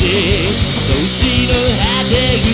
て年の果てに